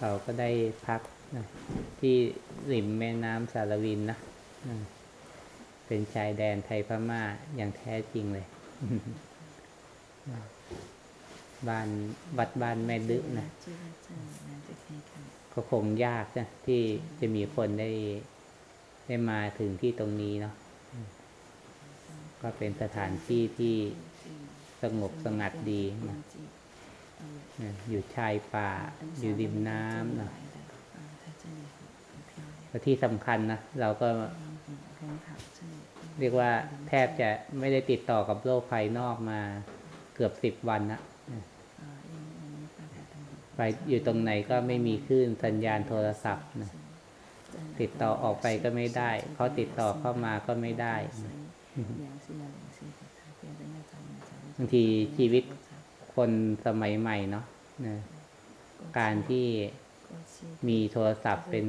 เราก็ได้พักนะที่ริมแม่น้ำสารวินนะเป็นชายแดนไทยพม่าอย่างแท้จริงเลย บ้านวัดบ้านแม่ดึกนะก็คงยากนะที่จะมีคนได้ได้มาถึงที่ตรงนี้เนาะก็เป็นสถานที่ที่สงบสงัดดีนะ อยู่ชายป่า อยู่ริมน้ำนะและที่สำคัญนะ เราก็เรียกว่าแทบจะไม่ได้ติดต่อกับโลกภายนอกมาเกือบสิบวันนะนะไปอยู่ตรงไหนก็ไม่มีคลื่นสัญญาณโทรศัพท์นะติดต่อออกไปก็ไม่ได้ เขาติดต่อเข้ามาก็ไม่ได้นะบางทีชีวิต คนสมัยใหม่เนาะนะการที่มีโทรศัพท์เป็น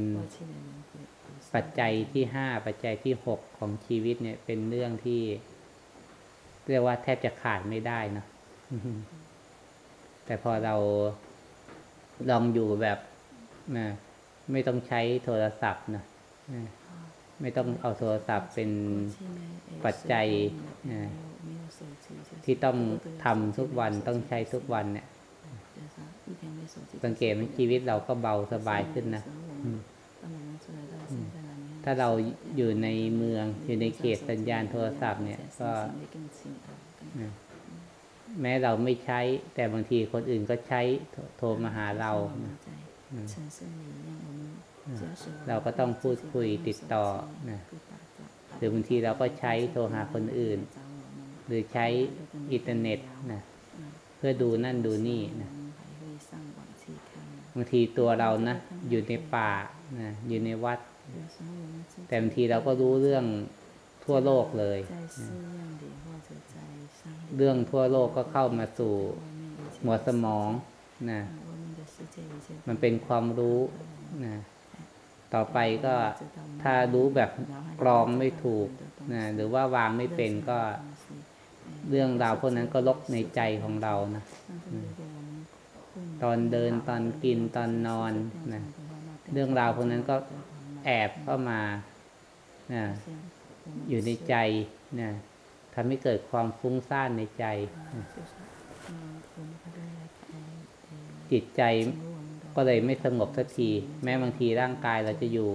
ปัจจัยที่ห้าปัจจัยที่หกของชีวิตเนี่ย เป็นเรื่องที่ เรียกว่าแทบจะขาดไม่ได้เนอะแต่พอเราลองอยู่แบบนะไม่ต้องใช้โทรศัพท์นะนะไม่ต้องเอาโทรศัพท์เป็นปัจจัยนะ ที่ต้องทำทุกวันต้องใช้ทุกวันเนี่ย สังเกตไหมชีวิตเราก็เบาสบายขึ้นนะอืมถ้าเราอยู่ในเมืองอยู่ในเขตสัญญาณโทรศัพท์เนี่ย ก็นะแม้เราไม่ใช้ แต่บางทีคนอื่นก็ใช้โทรโทรมาหาเรานะอืมเราก็ต้องพูดคุยติดต่อนะหรือบางทีเราก็ใช้โทรหาคนอื่น หรือใช้อินเทอร์เน็ตนะเพื่อดูนั่นดูนี่นะบางทีตัวเรานะอยู่ในป่านะอยู่ในวัด แต่บางทีเราก็รู้เรื่องทั่วโลกเลยนะเรื่องทั่วโลกก็เข้ามาสู่หัวสมองนะมันเป็นความรู้นะต่อไปก็ถ้ารู้แบบกรองไม่ถูกนะหรือว่าวางไม่เป็นก็ เรื่องราวพวกนั้นก็ลกในใจของเรานะอืมตอนเดินตอนกินตอนนอนนะเรื่องราวพวกนั้นก็แอบเข้ามานะอยู่ในใจนะทำให้เกิดความฟุ้งซ่านในใจนะจิตใจก็เลยไม่สงบสักที แม้บางทีร่างกายเราจะอยู่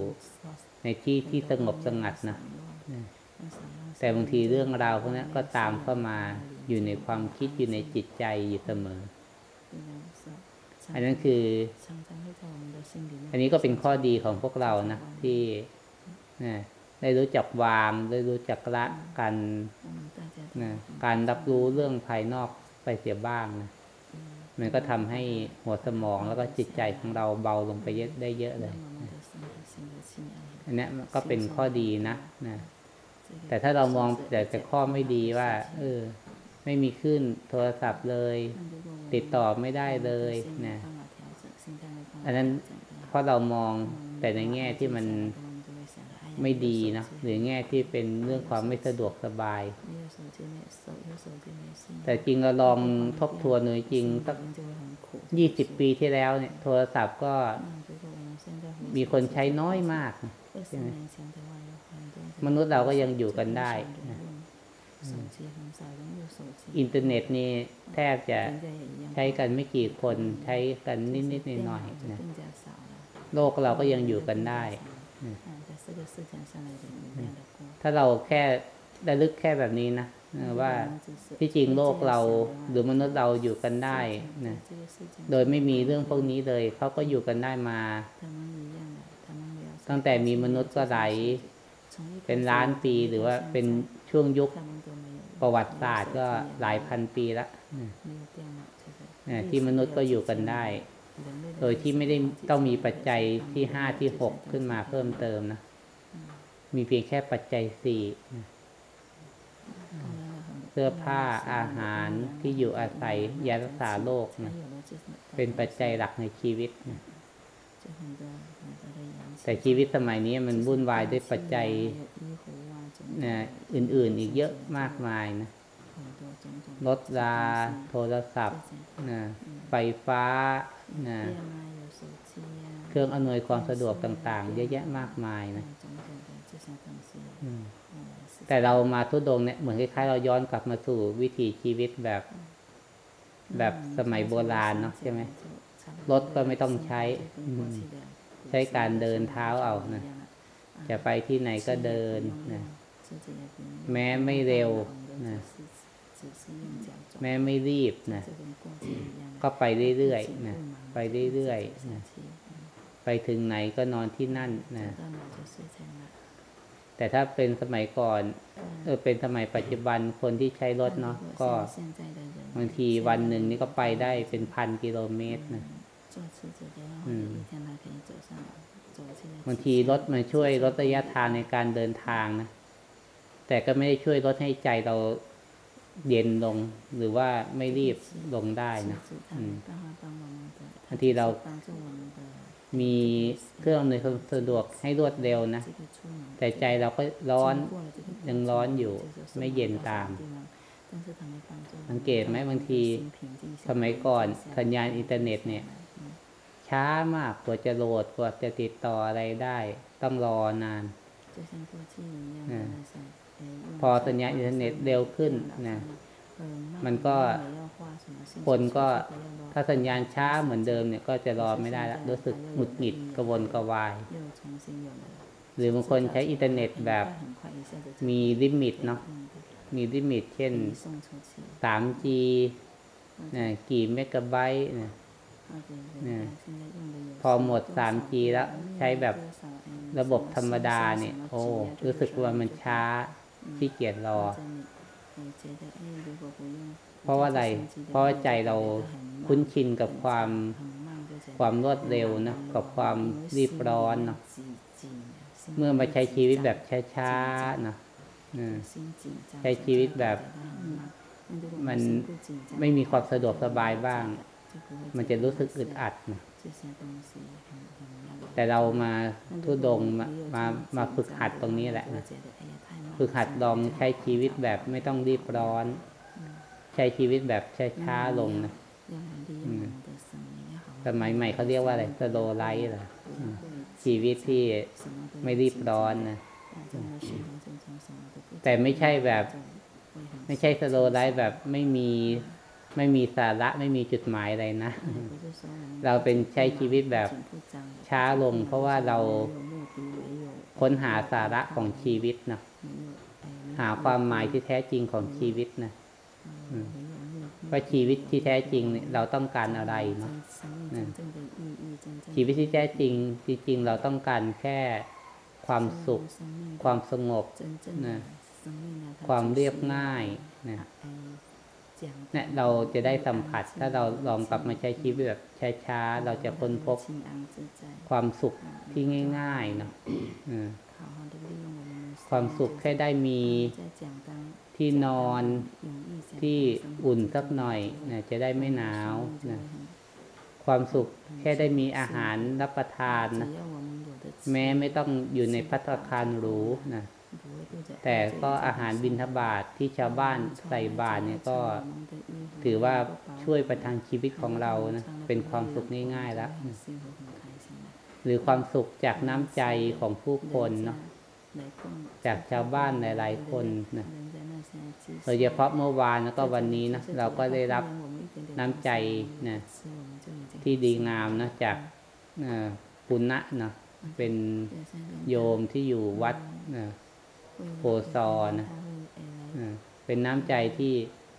ในที่ที่สงบสงัดนะนะ แต่บางทีเรื่องราวพวกนั้นก็ตามเข้ามาอยู่ในความคิดอยู่ในจิตใจอยู่เสมอ อันนั้นคือ อันนี้ก็เป็นข้อดีของพวกเรานะที่นะได้รู้จักวางได้รู้จักละกันนะการรับรู้เรื่องภายนอกไปเสียบ้างนะมันก็ทำให้หัวสมองแล้วก็จิตใจของเราเบาลงไปเยอะได้เยอะเลยนะอันนี้มันก็เป็นข้อดีนะนะ แต่ถ้าเรามองแต่แต่ข้อไม่ดีว่า เออ ไม่มีขึ้นโทรศัพท์เลย ติดต่อไม่ได้เลยนะอันนั้นเพราะเรามองแต่ในแง่ที่มันไม่ดีนะหรือแง่ที่เป็นเรื่องความไม่สะดวกสบาย แต่จริงเราลองทบทวนหน่อยจริงสักยี่สิบปีที่แล้วเนี่ย โทรศัพท์ก็มีคนใช้น้อยมากนะ ใช่ไหมมนุษย์เราก็ยังอยู่กันได้นะอินเทอร์เน็ตนี่แทบจะใช้กันไม่กี่คนใช้กันนิดๆหน่อยๆนะโลกเราก็ยังอยู่กันได้นะถ้าเราแค่ระลึกแค่แบบนี้นะว่าที่จริงโลกเราหรือมนุษย์เราอยู่กันได้นะโดยไม่มีเรื่องพวกนี้เลยเขาก็อยู่กันได้มา ตั้งแต่มีมนุษย์ก็หลายเป็นล้านปีหรือว่าเป็นช่วงยุคประวัติศาสตร์ก็หลายพันปีละนะที่มนุษย์ก็อยู่กันได้ โดยที่ไม่ได้ต้องมีปัจจัยที่ห้าที่หกขึ้นมาเพิ่มเติมนะ มีเพียงแค่ปัจจัยสี่นะเสื้อผ้าอาหารที่อยู่อาศัยยารักษาโรคนะเป็นปัจจัยหลักในชีวิตนะ แต่ชีวิตสมัยนี้มันวุ่นวายด้วยปัจจัยอื่นๆอีกเยอะมากมายนะรถราโทรศัพท์นะไฟฟ้านะเครื่องอำนวยความสะดวกต่าง ๆ เยอะแยะมากมายนะแต่เรามาทุดงเนี่ยเหมือนคล้ายๆเราย้อนกลับมาสู่วิถีชีวิตแบบ แบบสมัยโบราณเนาะใช่ไหมรถก็ไม่ต้องใช้ ช้การเดินเท้าเอานะจะไปที่ไหนก็เดินนะแม้ไม่เร็วนะแม้ไม่รีบนะก็ไปเรื่อยๆนะไปเรื่อยๆนะไปถึงไหนก็นอนที่นั่นนะแต่ถ้าเป็นสมัยก่อนเออเป็นสมัยปัจจุบันคนที่ใช้รถเนาะก็บางทีวันหนึ่งนี่ก็ไปได้เป็นพันกิโลเมตรนะอืม บางทีรถมันช่วยลดระยะทางในการเดินทางนะ แต่ก็ไม่ได้ช่วยลดให้ใจเราเย็นลง หรือว่าไม่รีบลงได้นะอืมบางทีเรามีเครื่องอำนวยความสะดวกให้รวดเร็วนะ แต่ใจเราก็ร้อนยังร้อนอยู่ไม่เย็นตาม สังเกตไหมบางทีสมัยก่อนสัญญาณอินเทอร์เน็ตเนี่ย ช้ามากกว่าจะโหลดกว่าจะติดต่ออะไรได้ ต้องรอนาน嗯พอสัญญาณอินเทอร์เน็ตเร็วขึ้นนะมันก็คนก็ถ้าสัญญาณช้าเหมือนเดิมเนี่ย ก็จะรอไม่ได้ละรู้สึกหงุดหงิดกระวนกระวาย หรือบางคนใช้อินเทอร์เน็ตแบบมี limit เนาะมี limit เช่น 3G นะกี่เมกะไบต์นะ เนี่ยพอหมด 3G แล้วใช้แบบระบบธรรมดาเนี่ย โอ้ รู้สึกว่ามันช้าขี้เกียจรอ เพราะว่าอะไร เพราะว่าใจเราคุ้นชินกับความความรวดเร็วนะ กับความรีบร้อนเนาะเมื่อมาใช้ชีวิตแบบช้าๆเนาะอืมใช้ชีวิตแบบ มันไม่มีความสะดวกสบายบ้าง มันจะรู้สึกอึดอัดนะแต่เรามาทุดงค์มามามาฝึกหัดตรงนี้แหละนะฝึกหัดลองใช้ชีวิตแบบไม่ต้องรีบร้อน ใช้ชีวิตแบบช้าๆลงนะอืมสมัยใหม่เขาเรียกว่าอะไร slow life เหรออืมชีวิตที่ไม่รีบร้อนนะแต่ไม่ใช่แบบ ไม่ใช่ slow life แบบไม่มี ไม่มีสาระไม่มีจุดหมายอะไรนะ เราเป็นใช้ชีวิตแบบช้าลง เพราะว่าเราค้นหาสาระของชีวิตนะหาความหมายที่แท้จริงของชีวิตนะอืมว่าชีวิตที่แท้จริงเนี่ยเราต้องการอะไรเนาะชีวิตที่แท้จริง จริง ๆ เราต้องการแค่ความสุข ความสงบนะความเรียบง่ายนะ เนี่ยเราจะได้สัมผัสถ้าเราลองกลับมาใช้ชีวิตแบบช้าๆเราจะค้นพบความสุขที่ง่ายๆเนาะอืมความสุขแค่ได้มีที่นอนที่อุ่นสักหน่อยนะจะได้ไม่หนาวนะความสุขแค่ได้มีอาหารรับประทานนะแม้ไม่ต้องอยู่ในพัตตาคารหรูนะ แต่ก็อาหารบิณฑบาตทที่ชาวบ้านใส่บาตรเนี่ยก็ถือว่าช่วยประทังชีวิตของเรานะเป็นความสุขง่ายๆแล้วหรือความสุขจากน้ำใจของผู้คนเนาะจากชาวบ้านหลายๆคนนะโดยเฉพาะเมื่อวานแล้วก็วันนี้นะเราก็ได้รับน้ำใจนะที่ดีงามนะจากเอ่อปุณณะเนาะเป็นโยมที่อยู่วัดนะ โพซอนะอ่าเป็นน้ำใจที่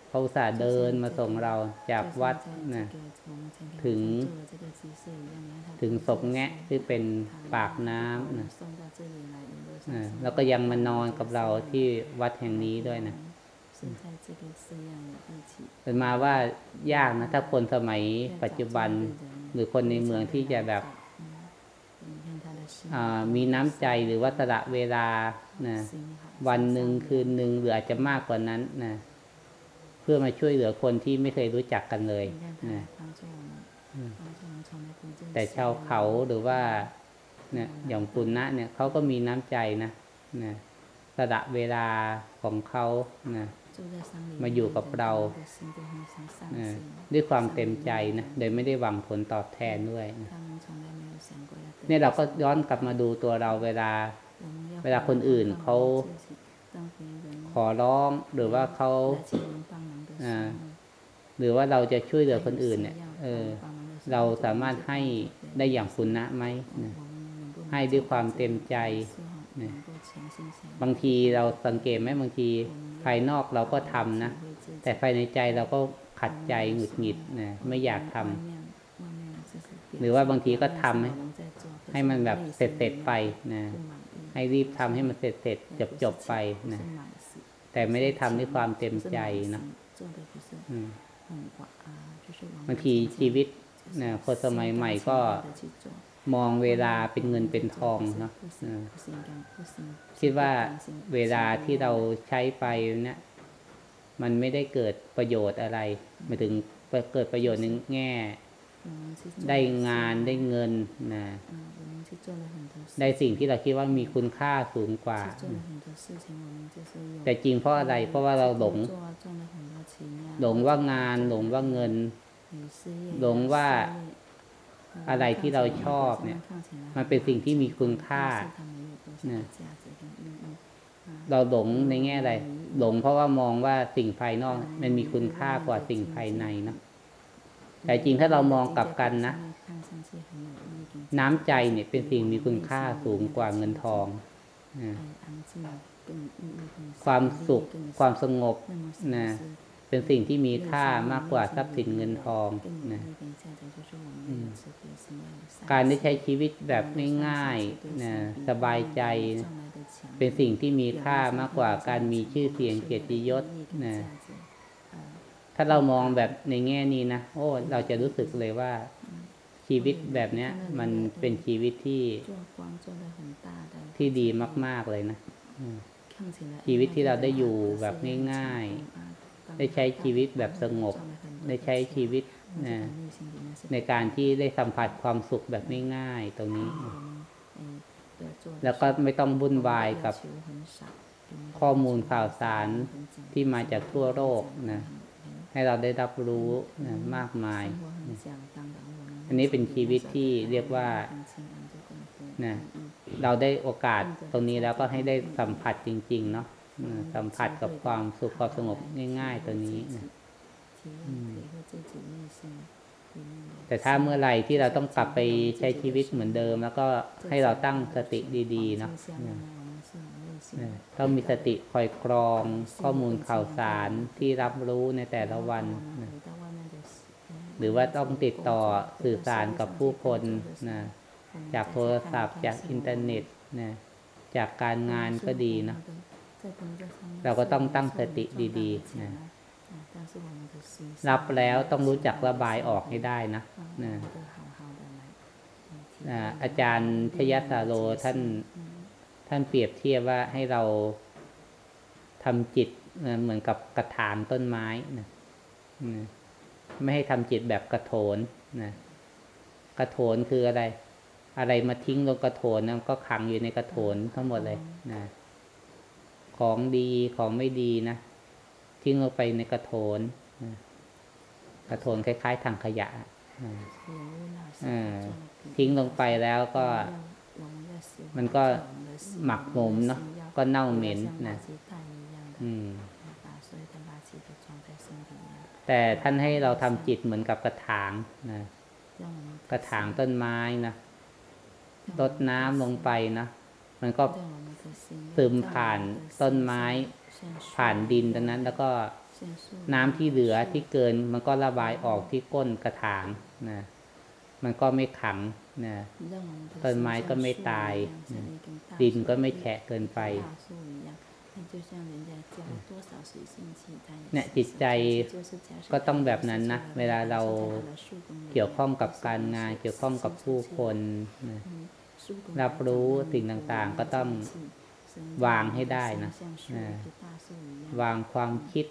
เขาอุตส่าห์เดินมาส่งเราจากวัดนะถึง ถึงศพแงะที่เป็นปากน้ำนะอ่าแล้วก็ยังมานอนกับเราที่วัดแห่งนี้ด้วยนะเป็นมาว่ายากนะ ถ้าคนสมัยปัจจุบันหรือคนในเมืองที่จะแบบอ่า มีน้ำใจหรือว่าสละเวลานะวันหนึ่งคืนหนึ่งหรืออาจจะมากกว่านั้นนะเพื่อมาช่วยเหลือคนที่ไม่เคยรู้จักกันเลยนะแต่ชาวเขาหรือว่าเนี่ยอย่างปุณณะเนี่ยเขาก็มีน้ำใจนะนะสละเวลาของเขานะมาอยู่กับเรา ด้วยความเต็มใจนะ โดยไม่ได้หวังผลตอบแทนด้วยนะ เนี่ยเราก็ย้อนกลับมาดูตัวเราเวลา เวลาคนอื่นเขาขอร้องหรือว่าเขาหรือว่าเราจะช่วยเหลือคนอื่นเนี่ยเราสามารถให้ได้อย่างคุณนะไหมให้ด้วยความเต็มใจบางทีเราสังเกตไหมบางทีภายนอกเราก็ทำนะ แต่ภายในใจเราก็ขัดใจหงุดหงิดนะไม่อยากทำหรือว่าบางทีก็ทำ ให้มันแบบเสร็จเสร็จไปนะ ให้รีบทำให้มันเสร็จเสร็จจบจบไปนะ แต่ไม่ได้ทำด้วยความเต็มใจนะบางทีชีวิตนะคนสมัยใหม่ก็มองเวลาเป็นเงินเป็นทองเนาะคิดว่าเวลาที่เราใช้ไปเนี่ยมันไม่ได้เกิดประโยชน์อะไรไม่ถึงเกิดประโยชน์นึงแง่ ได้งานได้เงินนะได้สิ่งที่เราคิดว่ามีคุณค่าสูงกว่า แต่จริงเพราะอะไรเพราะว่าเราหลงหลงว่างานหลงว่าเงิน หลงว่าอะไรที่เราชอบเนี่ย มันเป็นสิ่งที่มีคุณค่าเนี่ยเราหลงในแง่อะไรหลงเพราะว่ามองว่าสิ่งภายนอก มันมีคุณค่ากว่าสิ่งภายในเนาะ แต่จริงถ้าเรามองกลับกันนะ น้ำใจเนี่ยเป็นสิ่งมีคุณค่าสูงกว่าเงินทองนะความสุขความสงบนะเป็นสิ่งที่มีค่ามากกว่าทรัพย์สินเงินทองนะอืมการได้ใช้ชีวิตแบบง่ายๆนะสบายใจนะเป็นสิ่งที่มีค่ามากกว่าการมีชื่อเสียงเกียรติยศนะ ถ้าเรามองแบบในแง่นี้นะโอ้เราจะรู้สึกเลยว่าชีวิตแบบเนี้ย มันเป็นชีวิตที่ที่ดีมาก ๆเลยนะชีวิตที่เราได้อยู่แบบง่ายๆ ได้ใช้ชีวิตแบบสงบ ได้ใช้ชีวิตนะในการที่ได้สัมผัสความสุขแบบง่ายๆตรงนี้ แล้วก็ไม่ต้องวุ่นวายกับข้อมูลข่าวสารที่มาจากทั่วโลกนะ ให้เราได้รับรู้นะมากมาย อันนี้เป็นชีวิตที่เรียกว่านะเราได้โอกาสตรงนี้แล้วก็ให้ได้สัมผัสจริง ๆ เนาะอืมสัมผัสกับความสุขความสงบง่าย ๆ ตัวนี้นะแต่ถ้าเมื่อไหร่ที่เราต้องกลับไปใช้ชีวิตเหมือนเดิม แล้วก็ให้เราตั้งสติดี ๆ เนาะนะนะ ต้องมีสติคอยกรองข้อมูลข่าวสารที่รับรู้ในแต่ละวันนะหรือว่าต้องติดต่อสื่อสารกับผู้คนนะจากโทรศัพท์จากอินเทอร์เน็ตนะจากการงานก็ดีเนาะเราก็ต้องตั้งสติดีๆนะรับแล้วต้องรู้จักระบายออกให้ได้นะนะอ่าอาจารย์ชยสาโรท่าน ท่านเปรียบเทียบว่าให้เราทำจิตเอ่อเหมือนกับกระถางต้นไม้นะอืมไม่ให้ทำจิตแบบกระโถนนะกระโถนคืออะไร อะไรมาทิ้งลงกระโถนนะก็ขังอยู่ในกระโถนทั้งหมดเลยนะของดีของไม่ดีนะทิ้งลงไปในกระโถนนะกระโถนคล้าย ๆถังขยะนะอ่าทิ้งลงไปแล้วก็ มันก็หมักหมมเนาะก็เน่าเหม็นนะแต่ท่านให้เราทำจิตเหมือนกับกระถางนะกระถางต้นไม้นะรดน้ำลงไปนะมันก็ซึมผ่านต้นไม้ ผ่านดินตรงนั้น แล้วก็น้ำที่เหลือที่เกิน มันก็ระบายออกที่ก้นกระถางนะมันก็ไม่ขัง นะต้นไม้ก็ไม่ตายนะดินก็ไม่แฉะเกินไปเนี่ยจิตใจก็ต้องแบบนั้นนะ เวลาเราเกี่ยวข้องกับการงาน เกี่ยวข้องกับผู้คนนะรับรู้สิ่งต่างๆ ก็ต้องวางให้ได้นะนะ วางความคิด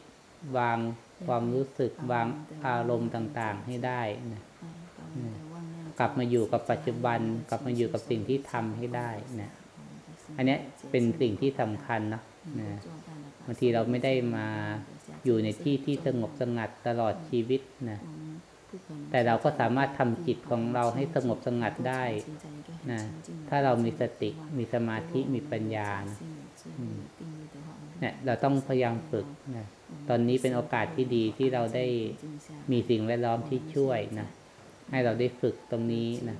วางความรู้สึก วางอารมณ์ต่างๆ ให้ได้นะ กลับมาอยู่กับปัจจุบัน กลับมาอยู่กับสิ่งที่ทำให้ได้นะอันนี้เป็นสิ่งที่สำคัญนะนะบางทีเราไม่ได้มาอยู่ในที่ที่สงบสงัดตลอดชีวิตนะแต่เราก็สามารถทำจิตของเราให้สงบสงัดได้นะถ้าเรามีสติมีสมาธิมีปัญญานะเนี่ยเราต้องพยายามฝึกนะตอนนี้เป็นโอกาสที่ดีที่เราได้มีสิ่งแวดล้อมที่ช่วยนะ ให้เราได้ฝึกตรงนี้นะ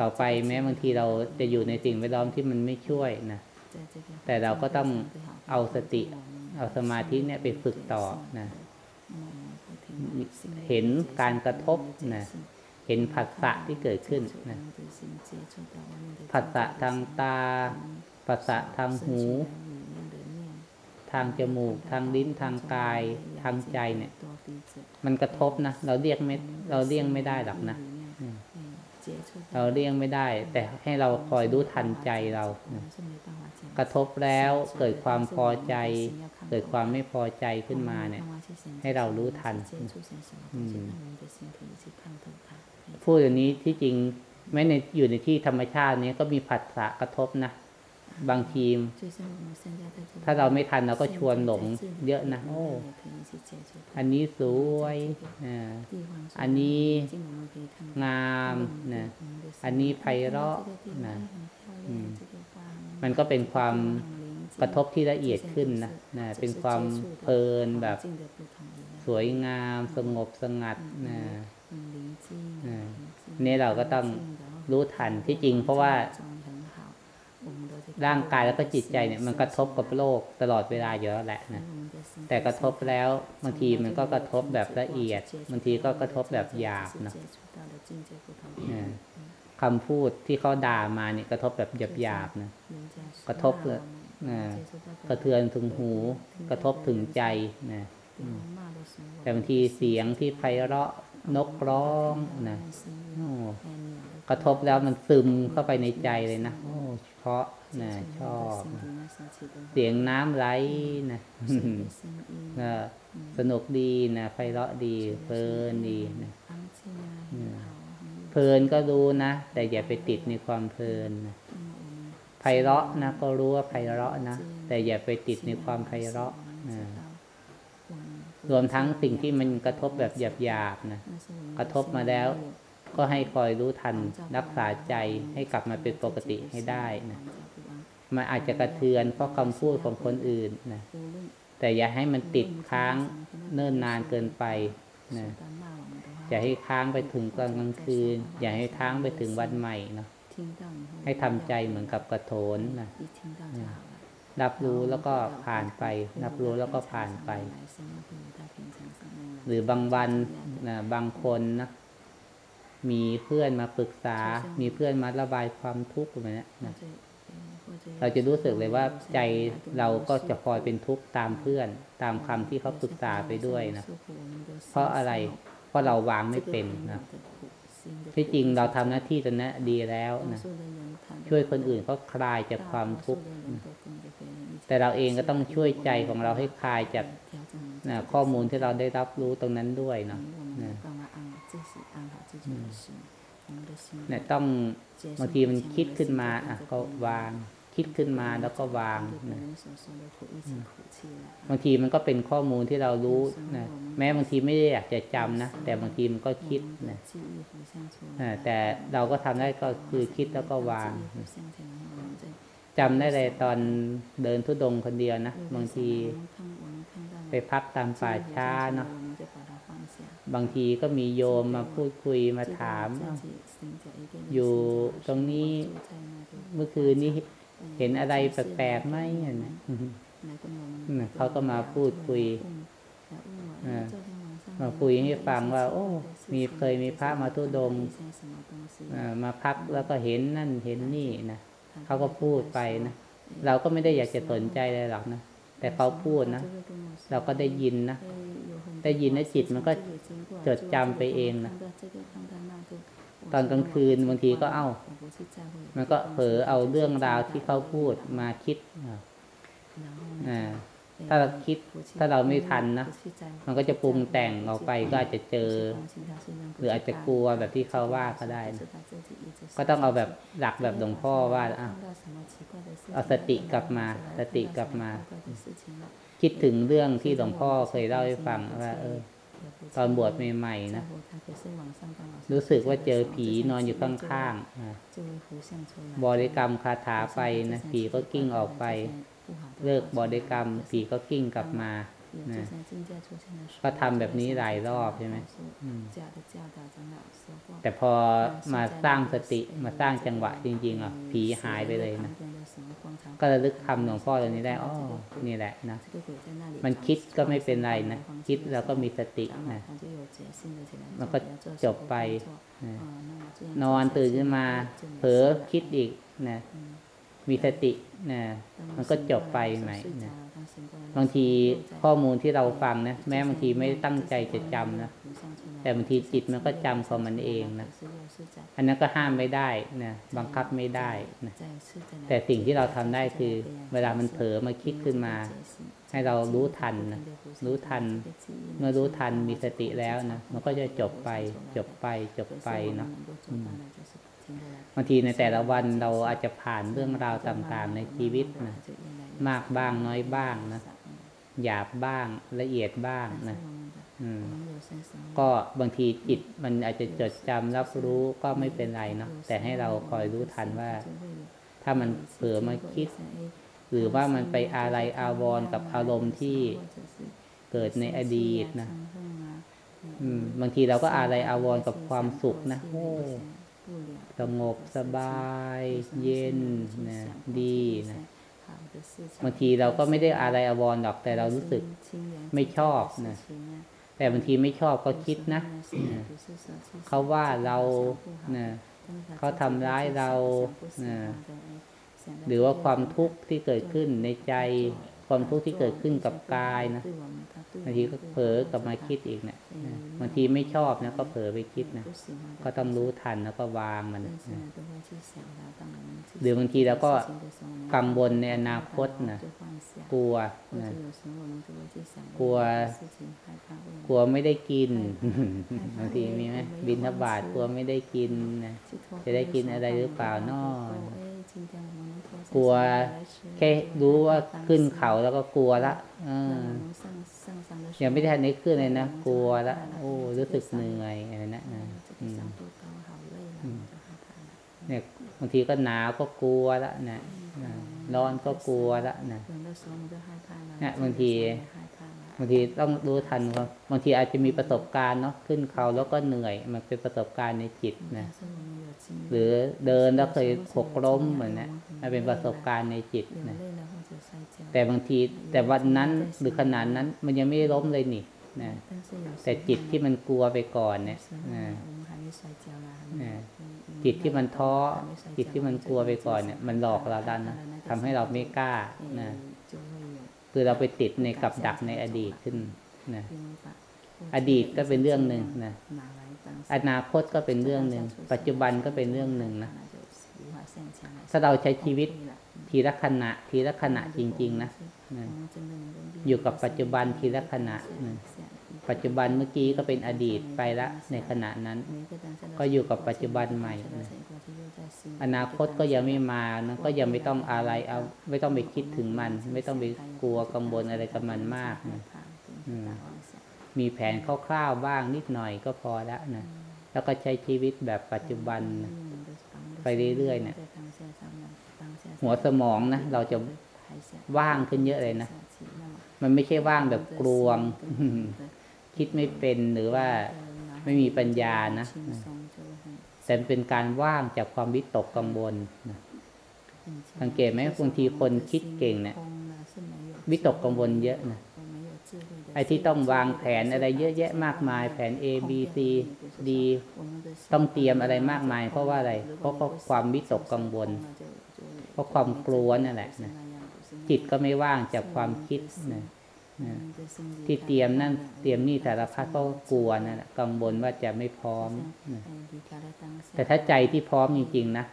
ต่อไปแม้บางทีเราจะอยู่ในสิ่งแวดล้อมที่มันไม่ช่วยนะแต่เราก็ต้องเอาสติ เอาสมาธิเนี่ยไปฝึกต่อนะเห็นการกระทบนะเห็นผัสสะที่เกิดขึ้นนะผัสสะทางตาผัสสะทางหู ทางจมูก ทางลิ้นทางกาย ทางใจเนี่ย มันกระทบนะเราเรียกไม่เราเลี่ยงไม่ได้หรอกนะอืมเราเลี่ยงไม่ได้ แต่ให้เราคอยรู้ทันใจเรานะกระทบแล้วเกิดความพอใจ เกิดความไม่พอใจขึ้นมาเนี่ย ให้เรารู้ทันอืมพูดอย่างนี้ที่จริงแม้ในอยู่ในที่ธรรมชาติเนี้ยก็มีผัสสะกระทบนะ บางทีมถ้าเราไม่ทันเราก็ชวนหลงเยอะนะ โอ้ อันนี้สวยอ่าอันนี้งามนะอันนี้ไพเราะนะอืมมันก็เป็นความกระทบที่ละเอียดขึ้นนะนะเป็นความเพลินแบบ สวยงามสงบสงัดนะนะนี่เราก็ต้องรู้ทันที่จริง เพราะว่า ร่างกายแล้วก็จิตใจเนี่ยมันกระทบกับโลกตลอดเวลาอยู่แล้วแหละนะแต่กระทบแล้วบางทีมันก็กระทบแบบละเอียดบางทีก็กระทบแบบหยาบเนาะอ่าคำพูดที่เขาด่ามาเนี่ยกระทบแบบหยาบๆนะกระทบเลยอ่ากระเทือนถึงหู กระทบถึงใจนะอืมแต่บางทีเสียงที่ไพเราะนกร้องนะโอ้กระทบแล้วมันซึมเข้าไปในใจเลยนะโอ้เพราะ นะชอบนะเสียงน้ำไหลนะก็สนุกดีนะไพเราะดีเพลินดีนะเพลินก็รู้นะ แต่อย่าไปติดในความเพลินนะไพเราะนะก็รู้ว่าไพเราะนะแต่อย่าไปติดในความไพเราะนะรวมทั้งสิ่งที่มันกระทบแบบหยาบๆนะกระทบมาแล้ว ก็ให้คอยรู้ทันรักษาใจให้กลับมาเป็นปกติให้ได้นะ มันอาจจะกระเทือนเพราะคำพูดของคนอื่นนะแต่อย่าให้มันติดค้างเนิ่นนานเกินไปนะอย่าให้ค้างไปถึงกลางกลางคืน อย่าให้ค้างไปถึงวันใหม่เนาะให้ทำใจเหมือนกับกระโถนนะรับรู้แล้วก็ผ่านไป รับรู้แล้วก็ผ่านไป หรือบางวันนะบางคนนะมีเพื่อนมาปรึกษา มีเพื่อนมาระบายความทุกข์แบบนี้นะ เราจะรู้สึกเลยว่าใจเราก็จะคอยเป็นทุกข์ตามเพื่อน ตามคำที่เขาปรึกษาไปด้วยนะ เพราะอะไร เพราะเราวางไม่เป็นนะที่จริงเราทำหน้าที่ตรงนี้ดีแล้วนะ ช่วยคนอื่นเขาคลายจากความทุกข์นะแต่เราเองก็ต้องช่วยใจของเราให้คลายจากนะข้อมูลที่เราได้รับรู้ตรงนั้นด้วยเนาะนะเนี่ยต้องบางทีมันคิดขึ้นมาอะก็วาง คิดขึ้นมาแล้วก็วางนะบางทีมันก็เป็นข้อมูลที่เรารู้นะแม้บางทีไม่ได้อยากจะจำนะแต่บางทีมันก็คิดนะอ่าแต่เราก็ทำได้ก็คือคิดแล้วก็วางจำได้เลยตอนเดินทุดงค์คนเดียวนะบางที ไปพักตามป่าช้าเนาะบางทีก็มีโยมมาพูดคุยมาถามเอ้าอยู่ตรงนี้เมื่อคืนนี้ เห็นอะไรแปลกๆไหมอะนะอืมเขาก็มาพูดคุยอ่ามาคุยให้ฟังว่า โอ้ มีเคยมีพระมาทุดงค์อ่ามาพักแล้วก็เห็นนั่นเห็นนี่นะเขาก็พูดไปนะเราก็ไม่ได้อยากจะสนใจอะไรหรอกนะแต่เขาพูดนะเราก็ได้ยินนะได้ยินแล้วจิตมันก็จดจำไปเองนะตอนกลางคืนบางทีก็เอ้า มันก็เผลอเอาเรื่องราวที่เขาพูดมาคิดอ่าอ่าถ้าเราคิดถ้าเราไม่ทันนะมันก็จะปรุงแต่งออกไปก็อาจจะเจอ หรืออาจจะกลัวแบบที่เขาว่าก็ได้นะก็ต้องเอาแบบหลักแบบหลวงพ่อว่าอะเอาสติกลับมา สติกลับมา คิดถึงเรื่องที่หลวงพ่อเคยเล่าให้ฟังว่าเออ ตอนบวชใหม่ๆนะรู้สึกว่าเจอผีนอนอยู่ข้างๆบริกรรมคาถาไปนะผีก็กิ้งออกไป เลิกบริกรรม ผีก็กิ้งกลับมาก็ทำแบบนี้หลายรอบใช่ไหมแต่พอมาสร้างสติมาสร้างจังหวะจริง ๆ อะ ผีหายไปเลยนะ ก็ระลึกคำหลวงพ่อตรงนี้ได้อ๋อนี่แหละนะ มันคิดก็ไม่เป็นไรนะ คิดแล้วก็มีสตินะมันก็จบไปนะนอนตื่นขึ้นมา เผลอคิดอีกนะมีสตินะมันก็จบไปใหม่นะบางทีข้อมูลที่เราฟังนะแม้บางทีไม่ได้ตั้งใจจะจำนะแต่บางทีจิตมันก็จำของมันเองนะ อันนั้นก็ห้ามไม่ได้นะบังคับไม่ได้นะแต่สิ่งที่เราทำได้คือ เวลามันเผลอมาคิดขึ้นมา ให้เรารู้ทันนะรู้ทัน เมื่อรู้ทันมีสติแล้วนะมันก็จะจบไป จบไป จบไปเนาะอืมบางทีในแต่ละวันเราอาจจะผ่านเรื่องราวต่างๆ ในชีวิตนะมากบ้างน้อยบ้างนะหยาบบ้างละเอียดบ้างนะอืม ก็บางทีจิตมันอาจจะจดจำรับรู้ก็ไม่เป็นไรเนาะแต่ให้เราคอยรู้ทันว่า ถ้ามันเผลอมาคิด หรือว่ามันไปอะไรอาวรณ์กับอารมณ์ที่เกิดในอดีตนะบางทีเราก็อะไรอาวรณ์กับความสุขนะโอ้สงบสบาย เย็นนะดีนะบางทีเราก็ไม่ได้อะไรอาวรณ์หรอกแต่เรารู้สึกไม่ชอบนะ แต่บางทีไม่ชอบก็คิดนะนะ เขาว่าเรานะเขาทำร้ายเรานะหรือว่าความทุกข์ที่เกิดขึ้นในใจ ความทุกข์ที่เกิดขึ้นกับกายนะ บางทีก็เผลอกลับมาคิดอีกเนะนะบางทีไม่ชอบนะก็เผลอไปคิดนะก็ต้องรู้ทันแล้วก็วางมันนะหรือบางทีเราก็กังวลในอนาคตนะกลัวนะกลัว กลัวไม่ได้กินบางทีมีไหมบินทบาทกลัวไม่ได้กินนะจะได้กินอะไรหรือเปล่าน้อกลัวแค่รู้ว่าขึ้นเขาแล้วก็กลัวละเออ ยังไม่ได้ทันได้ขึ้นเลยนะกลัวละโอ้รู้สึกเหนื่อยอะไรนะนะอืมอืมเนี่ยบางทีก็หนาวก็กลัวละนะอ่าร้อนก็กลัวละนะเนี่ยบางทีบางทีต้องรู้ทันว่าบางทีอาจจะมีประสบการณ์เนาะขึ้นเขาแล้วก็เหนื่อย มันเป็นประสบการณ์ในจิตนะหรือเดินแล้วเคยหกล้มเหมือนนะมันเป็นประสบการณ์ในจิตนะ แต่บางทีแต่วันนั้นหรือขนาดนั้น มันยังไม่ล้มเลยนี่นะแต่จิตที่มันกลัวไปก่อนเนี่ยจิตที่มันท้อ จิตที่มันกลัวไปก่อนเนี่ย มันหลอกเราดันนะทำให้เราไม่กล้านะคือเราไปติดในกับดักในอดีตขึ้นนะอดีตก็เป็นเรื่องหนึ่งนะอนาคตก็เป็นเรื่องหนึ่งปัจจุบันก็เป็นเรื่องหนึ่งนะถ้าเราใช้ชีวิต ทีละขณะ ทีละขณะจริงๆนะนะอยู่กับปัจจุบันทีละขณะนะปัจจุบันเมื่อกี้ก็เป็นอดีตไปละในขณะนั้น ก็อยู่กับปัจจุบันใหม่นะอนาคตก็ยังไม่มานะก็ยังไม่ต้องอะไรเอา ไม่ต้องไปคิดถึงมัน ไม่ต้องไปกลัวกังวลอะไรกับมันมากนะอืมมีแผนคร่าวๆบ้างนิดหน่อยก็พอแล้วนะแล้วก็ใช้ชีวิตแบบปัจจุบันนะไปเรื่อยๆเนี่ย หัวสมองนะเราจะว่างขึ้นเยอะเลยนะ มันไม่ใช่ว่างแบบกลวง คิดไม่เป็นหรือว่าไม่มีปัญญานะแต่เป็นการว่างจากความวิตกกังวลนะสังเกตไหมบางทีคนคิดเก่งเนี่ยวิตกกังวลเยอะนะไอ้ที่ต้องวางแผนอะไรเยอะแยะมากมาย แผน A B C D ต้องเตรียมอะไรมากมาย เพราะว่าอะไร เพราะเพราะความวิตกกังวล เพราะความกลัวนั่นแหละนะจิตก็ไม่ว่างจากความคิดนะนะที่เตรียมนั่นเตรียมนี่สารพัดเพราะกลัวนั่นแหละกังวลว่าจะไม่พร้อมนะแต่ถ้าใจที่พร้อมจริงๆนะ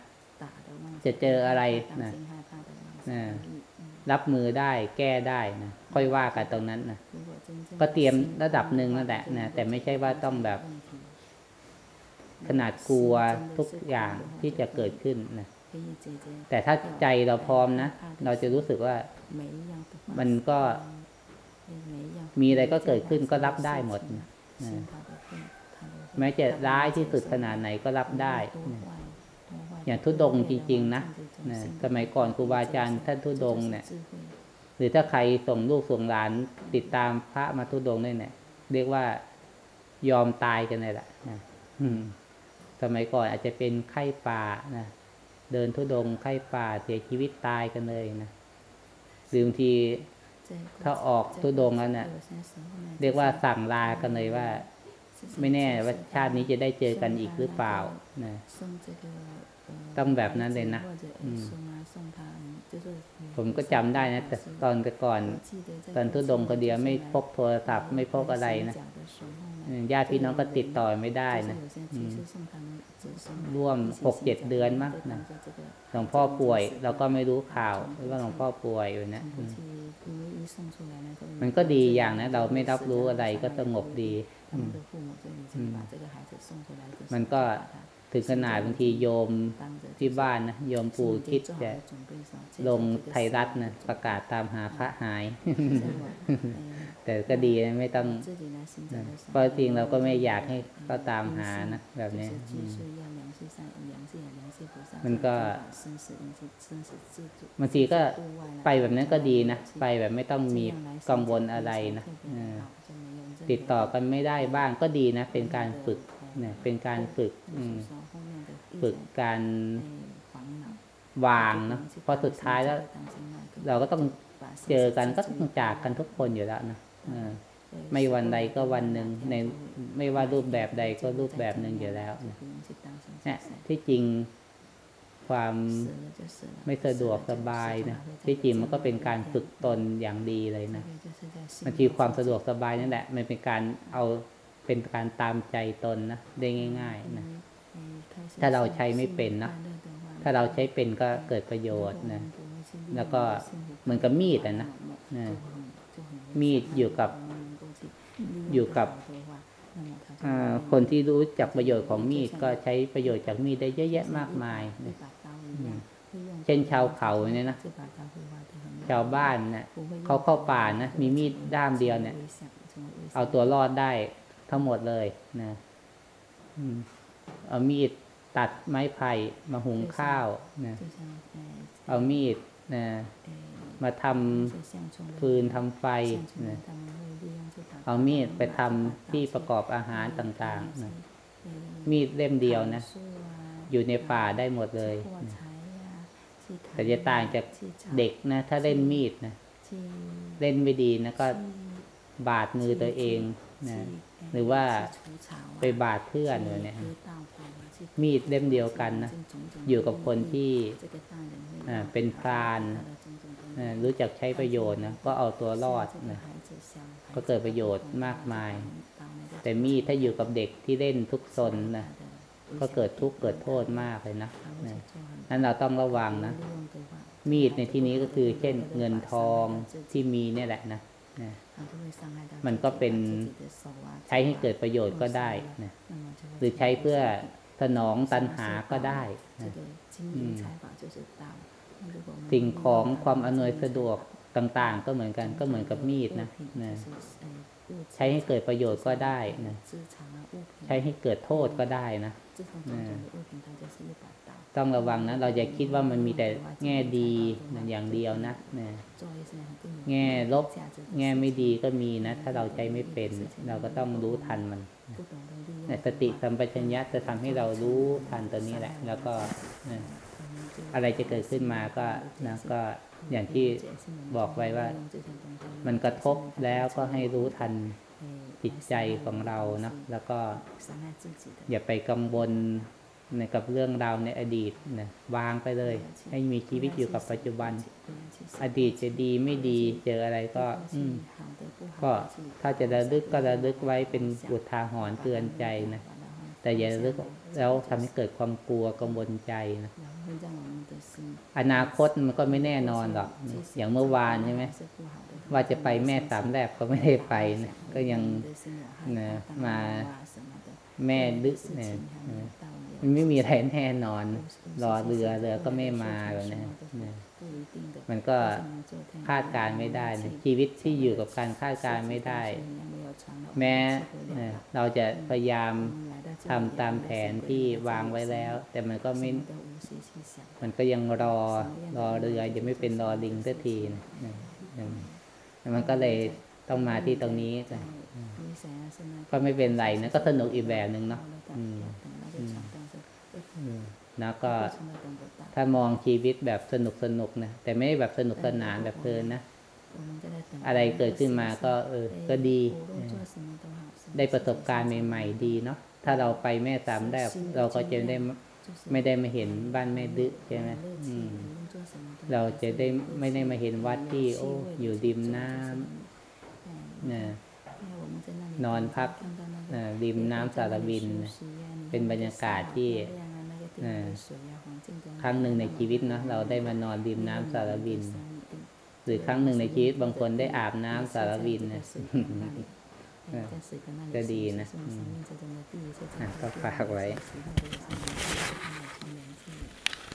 จะเจออะไรนะนะรับมือได้แก้ได้นะค่อยว่ากันตรงนั้นนะก็เตรียมระดับหนึ่งนั่นแหละนะแต่ไม่ใช่ว่าต้องแบบ ขนาดกลัวทุกอย่างที่จะเกิดขึ้นนะ แต่ถ้าใจเราพร้อมนะ เราจะรู้สึกว่ามันก็มีอะไรก็เกิดขึ้นก็รับได้หมดนะแม้จะร้ายที่สุดขนาดไหนก็รับได้ อย่างทุดงจริง ๆ นะนะสมัยก่อนครูบาอาจารย์ท่านทุดงเนี่ย หรือถ้าใครส่งลูกส่งหลานติดตามพระมาทุดงเนี่ย เรียกว่ายอมตายกันเลยล่ะะสมัยก่อนอาจจะเป็นไข้ป่านะ เดินทุดงไข้ป่าเสียชีวิตตายกันเลยนะหรือบางทีถ้าออกทุดงแล้วเนะ่ยเรียกว่าสั่งลากันเลยว่า ไม่แน่ว่าชาตินี้จะได้เจอกันอีกหรือเปล่านะต้องแบบนั้นเลยนะผมก็จำได้นะแต่ตอนก่อน ตอนทุดงคนเดียวไม่พกโทรศัพท์ไม่พกอะไรนะญาติพี่น้องก็ติดต่อไม่ได้นะ ร่วมหกเจ็ดเดือนมั้งนะหลวงพ่อป่วย เราก็ไม่รู้ข่าวว่าหลวงพ่อป่วยอยู่นะอืมมันก็ดีอย่างนะ เราไม่รับรู้อะไรก็สงบดีอืมอืมมันก็ ถึงขนาดบางทีโยมที่บ้านนะโยมปู่คิดจะลงไทยรัฐนะประกาศตามหาพระหาย แต่ก็ดีนะไม่ต้องเพราะจริงเราก็ไม่อยากให้เขาตามหานะแบบนี้ มันก็บางทีก็ไปแบบนั้นก็ดีนะ ไปแบบไม่ต้องมีกังวลอะไรนะติดต่อกันไม่ได้บ้างก็ดีนะ เป็นการฝึก เนี่ยเป็นการฝึกอืมฝึกการวางเนอะเพราะสุดท้ายแล้ว เราก็ต้องเจอกันก็ต้องจากกันทุกคนอยู่แล้วนะเออไม่วันใดก็วันหนึ่งในไม่ว่ารูปแบบใดก็รูปแบบหนึ่งอยู่แล้วนะเนี่ยที่จริงความไม่สะดวกสบายนะที่จริงมันก็เป็นการฝึกตนอย่างดีเลยนะบางทีความสะดวกสบายนั่นแหละ มันเป็นการเอา เป็นการตามใจตนนะได้ง่าย ๆ นะ ถ้าเราใช้ไม่เป็นนะ ถ้าเราใช้เป็นก็เกิดประโยชน์นะ แล้วก็เหมือนกับมีดอะนะนะ มีดอยู่กับอยู่กับอ่าคนที่รู้จักประโยชน์ของมีดก็ใช้ประโยชน์จากมีดได้เยอะแยะมากมายนะอืมเช่นชาวเขาเนี่ยนะ ชาวบ้านเนี่ยเขาเข้าป่านะ มีมีดด้ามเดียวเนี่ย เอาตัวรอดได้ ทั้งหมดเลยนะเอามีดตัดไม้ไผ่มาหุงข้าวนะเอามีดนะมาทำฟืนทำไฟนะเอามีดไปทำที่ประกอบอาหารต่างๆนะมีดเล่มเดียวนะ อยู่ในป่าได้หมดเลยนะแต่จะต่างจากเด็กนะ ถ้าเล่นมีดนะ เล่นไม่ดีนะก็บาดมือตัวเองนะ หรือว่าไปบาดเพื่อนเลยเนี่ยมีดเล่มเดียวกันนะ อยู่กับคนที่อ่าเป็นพรานอ่ารู้จักใช้ประโยชน์นะ ก็เอาตัวรอดนะ ก็เกิดประโยชน์มากมาย แต่มีดถ้าอยู่กับเด็กที่เล่นทุกซนนะ ก็เกิดทุกข์เกิดโทษมากเลยนะนะนั้นเราต้องระวังนะ มีดในที่นี้ก็คือเช่นเงินทองที่มีเนี่ยแหละนะนะ มันก็เป็นใช้ให้เกิดประโยชน์ก็ได้นะหรือใช้เพื่อสนองตันหาก็ได้นะอืมสิ่งของความอำนวยสะดวกต่าง ๆ ก็เหมือนกันก็เหมือนกับมีดนะนะใช้ให้เกิดประโยชน์ก็ได้นะใช้ให้เกิดโทษก็ได้นะ ต้องระวังนะ เราอย่าคิดว่ามันมีแต่แง่ดีนอย่างเดียวนะนะแง่ลบ แง่ไม่ดีก็มีนะ ถ้าเราใช้ไม่เป็น เราก็ต้องรู้ทันมันสติสัมปชัญญะจะทำให้เรารู้ทันตัวนี้แหละ แล้วก็อะไรจะเกิดขึ้นมาก็นะก็อย่างที่บอกไว้ว่า มันกระทบแล้วก็ให้รู้ทันจิตใจของเรานะแล้วก็อย่าไปกังวล ในกับเรื่องราวในอดีตนะวางไปเลย ให้มีชีวิตอยู่กับปัจจุบัน อดีตจะดีไม่ดีเจออะไรก็ อืมก็ถ้าจะระลึกก็ระลึกไว้เป็นอุทาหรณ์เตือนใจนะแต่อย่าระลึกแล้วทำให้เกิดความกลัวกังวลใจนะอนาคตมันก็ไม่แน่นอนหรอกอย่างเมื่อวานใช่ไหมว่าจะไปแม่สามแลบก็ไม่ได้ไปนะก็ยังนะมาแม่ดึกเนี่ยนะ มันไม่มีอะไรแน่นอน รอเรือเรือก็ไม่มาแบบนี้นะมันก็คาดการณ์ไม่ได้นะชีวิตที่อยู่กับการคาดการณ์ไม่ได้มแม้เอ่อเราจะพยายามทำตามแผนที่วางไว้แล้ว แต่มันก็ไม่มันก็ยังรอรอเรือยังไม่เป็นรอลิงสักทีนะอืมอืมมันก็เลยต้องมาที่ตรงนี้กันก็ไม่เป็นไรนะก็สนุกอีกแบบหนึ่งเนาะ อืมอืมอืมแล้วก็ถ้ามองชีวิตแบบสนุกสนุกนะแต่ไม่ได้แบบสนุกสนานแบบเพลินนะอะไรเกิดขึ้นมาก็เออ ก็ดีเออได้ประสบการณ์ใหม่ ๆ ดีเนาะถ้าเราไปแม่สามได้เราก็จะได้ไม่ได้มาเห็นบ้านแม่ดึกใช่ไหมอืมเราจะได้ไม่ได้มาเห็นวัดที่ โอ้ อยู่ริมน้ำนะนอนพักนะริมน้ำสารวินนะเป็นบรรยากาศที่นะ ครั้งหนึ่งในชีวิตเนาะเราได้มานอนริมน้ำสารวิน หรือครั้งหนึ่งในชีวิตบางคนได้อาบน้ำสารวินนะก็ดีนะอืมอะก็ฝากไว้嗯